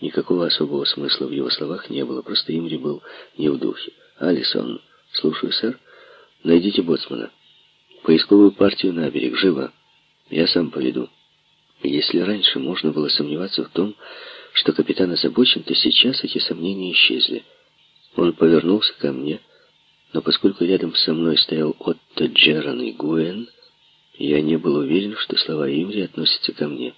Никакого особого смысла в его словах не было, просто Имри был не в духе. «Алисон, слушаю, сэр. Найдите боцмана. Поисковую партию на берег. Живо. Я сам поведу». Если раньше можно было сомневаться в том, что капитан озабочен, то сейчас эти сомнения исчезли. Он повернулся ко мне, но поскольку рядом со мной стоял Отто Джеран и Гуэн, я не был уверен, что слова Имри относятся ко мне.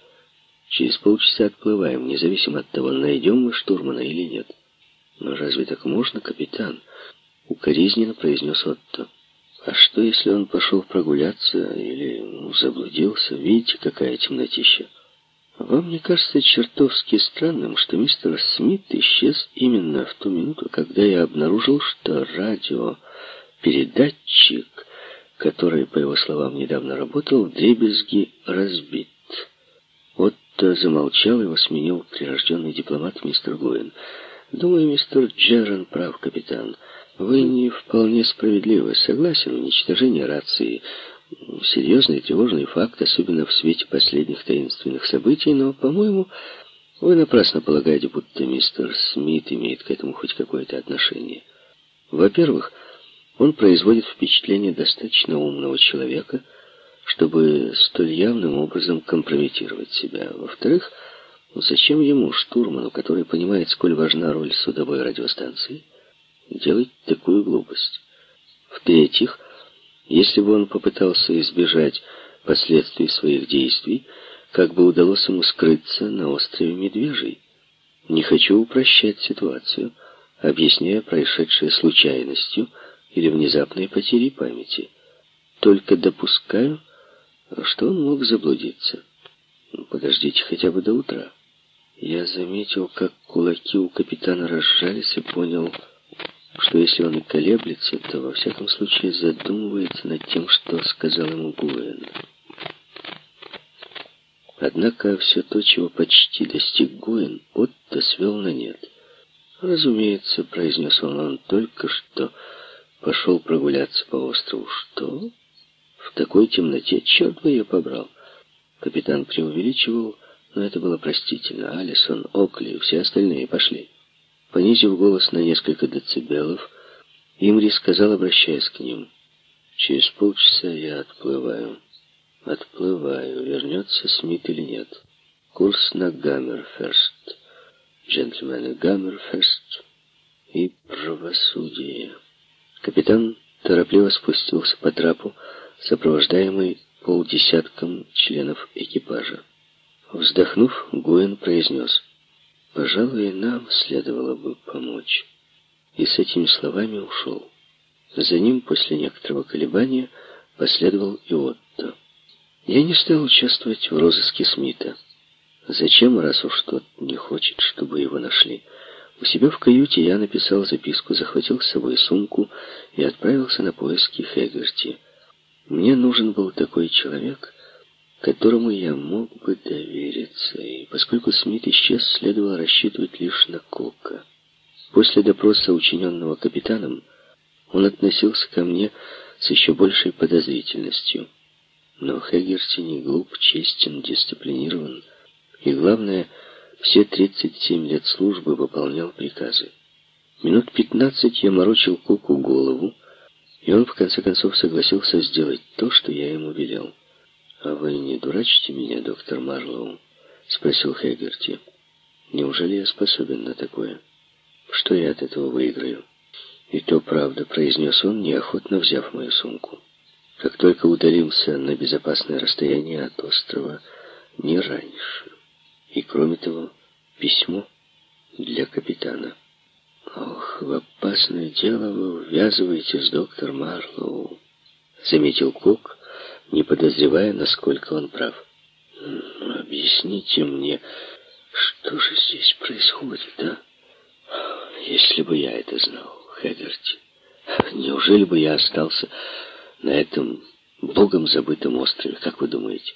Через полчаса отплываем, независимо от того, найдем мы штурмана или нет. Но разве так можно, капитан? Укоризненно произнес Отто. А что, если он пошел прогуляться или ну, заблудился? Видите, какая темнотища? Вам не кажется чертовски странным, что мистер Смит исчез именно в ту минуту, когда я обнаружил, что радиопередатчик, который, по его словам, недавно работал, в дребезги разбит? Отто замолчал, его сменил прирожденный дипломат мистер Гуин. «Думаю, мистер Джерон прав, капитан. Вы не вполне справедливы. Согласен, уничтожение рации серьезный тревожный факт, особенно в свете последних таинственных событий, но, по-моему, вы напрасно полагаете, будто мистер Смит имеет к этому хоть какое-то отношение. Во-первых, он производит впечатление достаточно умного человека, чтобы столь явным образом компрометировать себя. Во-вторых, зачем ему, штурману, который понимает, сколь важна роль судовой радиостанции, делать такую глупость? В-третьих, если бы он попытался избежать последствий своих действий, как бы удалось ему скрыться на острове Медвежий. Не хочу упрощать ситуацию, объясняя происшедшее случайностью или внезапной потерей памяти. Только допускаю, что он мог заблудиться. Подождите хотя бы до утра. Я заметил, как кулаки у капитана разжались и понял, что если он и колеблется, то во всяком случае задумывается над тем, что сказал ему Гуэн. Однако все то, чего почти достиг Гуэн, Отто свел на нет. «Разумеется», — произнес он, — «он только что пошел прогуляться по острову». «Что? В такой темноте? Черт бы ее побрал!» Капитан преувеличивал, но это было простительно. Алисон, Окли и все остальные пошли. Понизив голос на несколько децибелов, Имри сказал, обращаясь к ним, «Через полчаса я отплываю. Отплываю. Вернется Смит или нет? Курс на Гаммерферст. Джентльмены, Гаммерферст и правосудие». Капитан торопливо спустился по трапу, сопровождаемый полдесятком членов экипажа. Вздохнув, Гуэн произнес, Пожалуй, нам следовало бы помочь. И с этими словами ушел. За ним после некоторого колебания последовал и Отто. Я не стал участвовать в розыске Смита. Зачем, раз уж тот не хочет, чтобы его нашли? У себя в каюте я написал записку, захватил с собой сумку и отправился на поиски Хэггерти. Мне нужен был такой человек, которому я мог бы довериться, и поскольку Смит исчез, следовало рассчитывать лишь на Кока. После допроса, учиненного капитаном, он относился ко мне с еще большей подозрительностью. Но Хэггерти не глуп, честен, дисциплинирован, и, главное, все 37 лет службы выполнял приказы. Минут 15 я морочил Коку голову, и он, в конце концов, согласился сделать то, что я ему велел. «А вы не дурачите меня, доктор Марлоу?» — спросил Хэггерти. «Неужели я способен на такое? Что я от этого выиграю?» «И то правда», — произнес он, неохотно взяв мою сумку. «Как только удалился на безопасное расстояние от острова, не раньше. И кроме того, письмо для капитана». «Ох, в опасное дело вы ввязываетесь, доктор Марлоу», — заметил Кок, не подозревая, насколько он прав. «Объясните мне, что же здесь происходит, а? Если бы я это знал, Хэггерти, неужели бы я остался на этом богом забытом острове, как вы думаете?»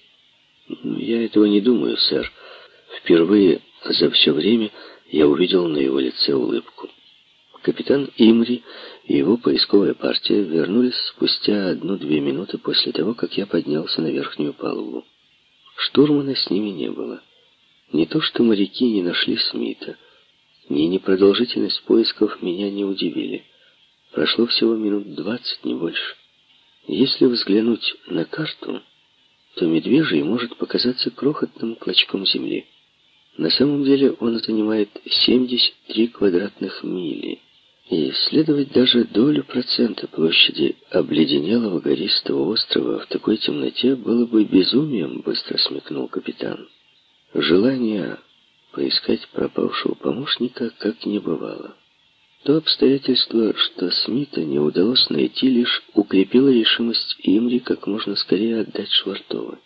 «Я этого не думаю, сэр. Впервые за все время я увидел на его лице улыбку. Капитан Имри и его поисковая партия вернулись спустя одну-две минуты после того, как я поднялся на верхнюю палубу. Штурмана с ними не было. Не то, что моряки не нашли Смита, ни непродолжительность поисков меня не удивили. Прошло всего минут двадцать, не больше. Если взглянуть на карту, то Медвежий может показаться крохотным клочком земли. На самом деле он занимает 73 квадратных мили. И исследовать даже долю процента площади обледенелого гористого острова в такой темноте было бы безумием, быстро смекнул капитан. Желание поискать пропавшего помощника как не бывало. То обстоятельство, что Смита не удалось найти, лишь укрепило решимость Имри как можно скорее отдать Швартова.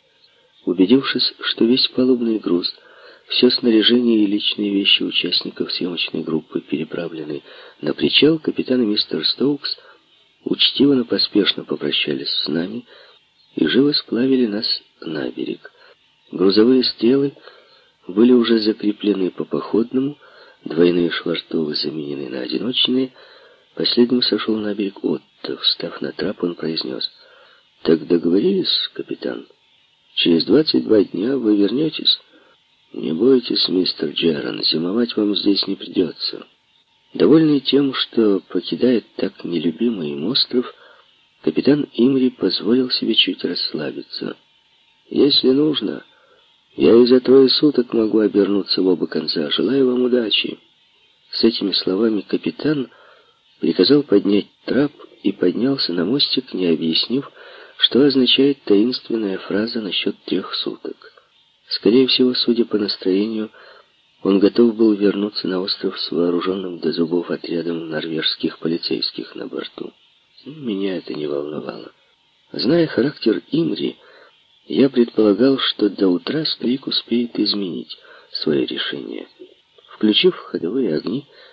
Убедившись, что весь палубный груз — все снаряжение и личные вещи участников съемочной группы переправлены на причал. Капитан и мистер Стоукс учтиво, но поспешно попрощались с нами и живо сплавили нас на берег. Грузовые стрелы были уже закреплены по походному, двойные швартовы заменены на одиночные. Последним сошел на берег Отто. Встав на трап, он произнес, «Так договорились, капитан? Через двадцать два дня вы вернетесь?» «Не бойтесь, мистер Джерон, зимовать вам здесь не придется». Довольный тем, что покидает так нелюбимый им остров, капитан Имри позволил себе чуть расслабиться. «Если нужно, я и за трое суток могу обернуться в оба конца. Желаю вам удачи». С этими словами капитан приказал поднять трап и поднялся на мостик, не объяснив, что означает таинственная фраза насчет трех суток. Скорее всего, судя по настроению, он готов был вернуться на остров с вооруженным до зубов отрядом норвежских полицейских на борту. Меня это не волновало. Зная характер Имри, я предполагал, что до утра старик успеет изменить свое решение. Включив ходовые огни,